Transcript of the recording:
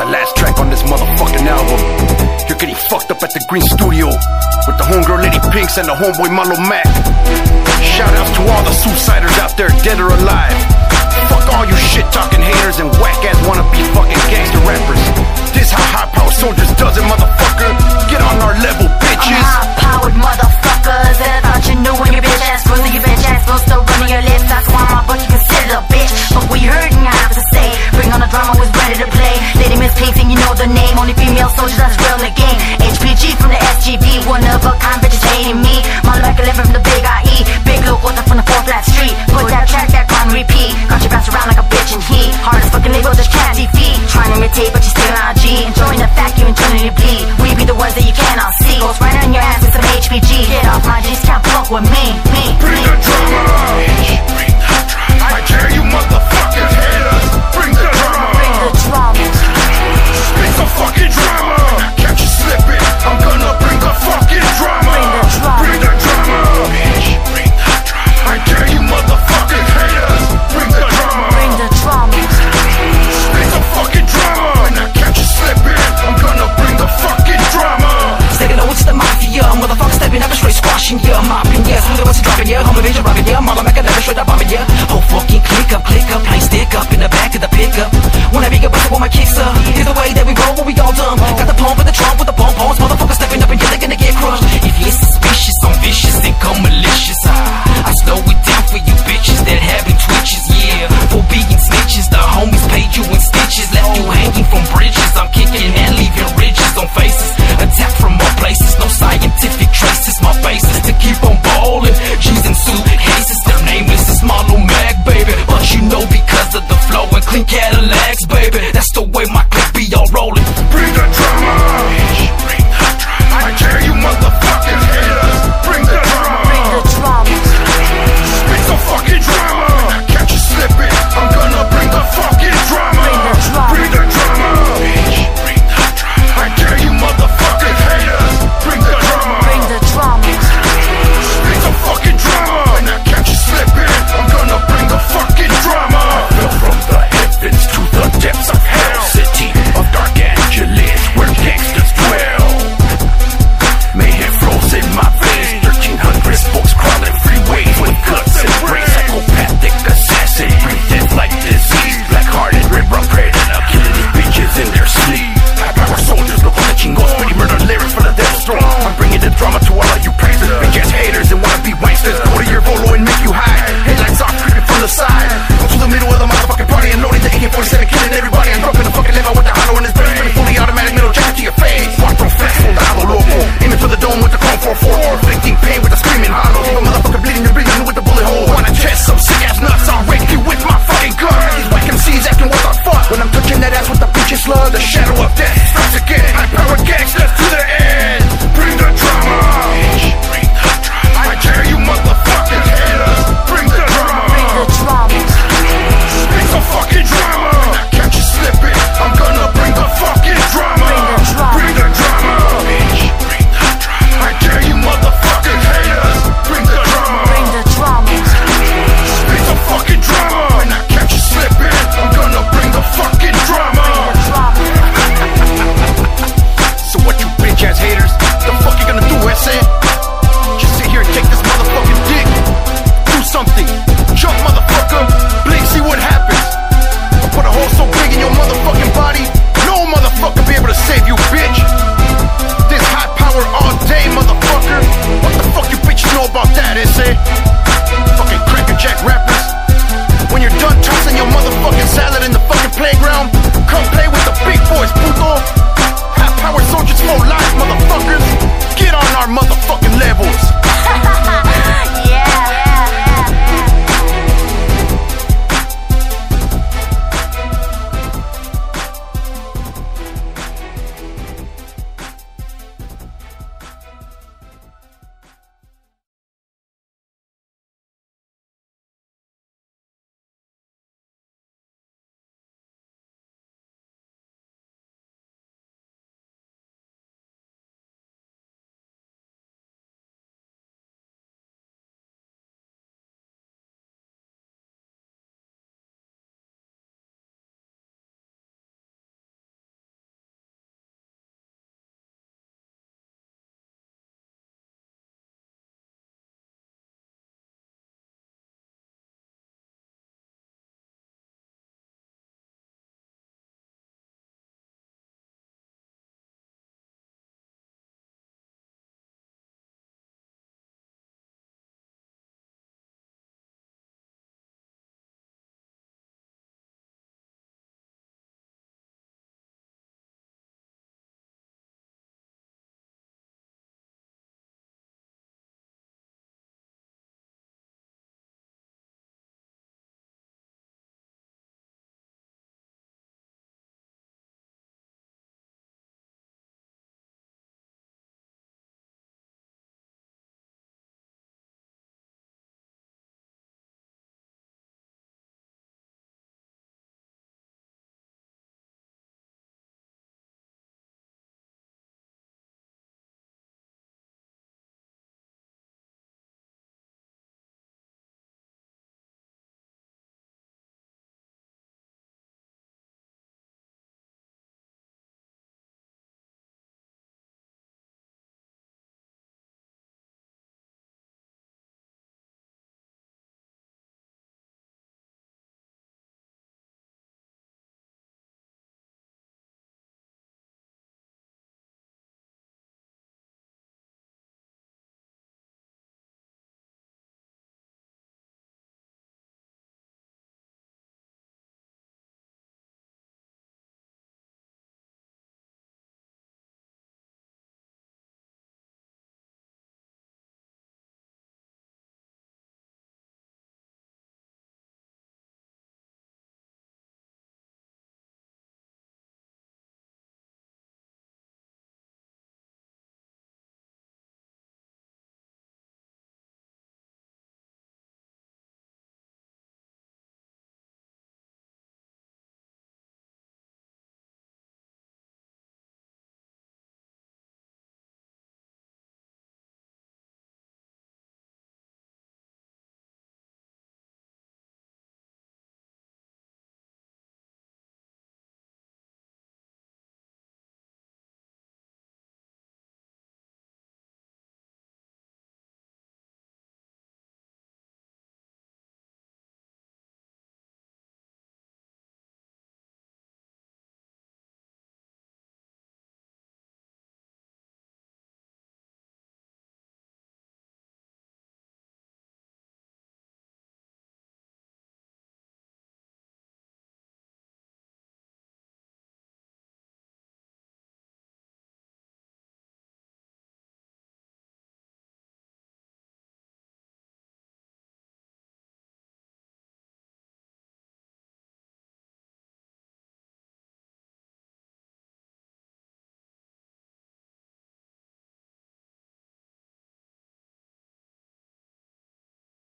the last track on this motherfucking album. You're getting fucked up at the Green Studio with the homegirl Lady Pinks and the homeboy Malo Mac. Shout out to all the suiciders out there, dead or alive. Fuck all you shit talking haters and whack ass wannabe fucking gangster rappers. This how high power soldiers does it, motherfucker. Get on our level, bitches. High powered motherfucker. leave you in stitches. Left you hanging from bridges. I'm kicking and leaving ridges on faces. Attack from all places. No scientific traces. My basis to keep on balling. G's and suitcases. Their nameless is Marlo mag baby. But you know because of the flow and clean Cadillacs, baby. That's the way my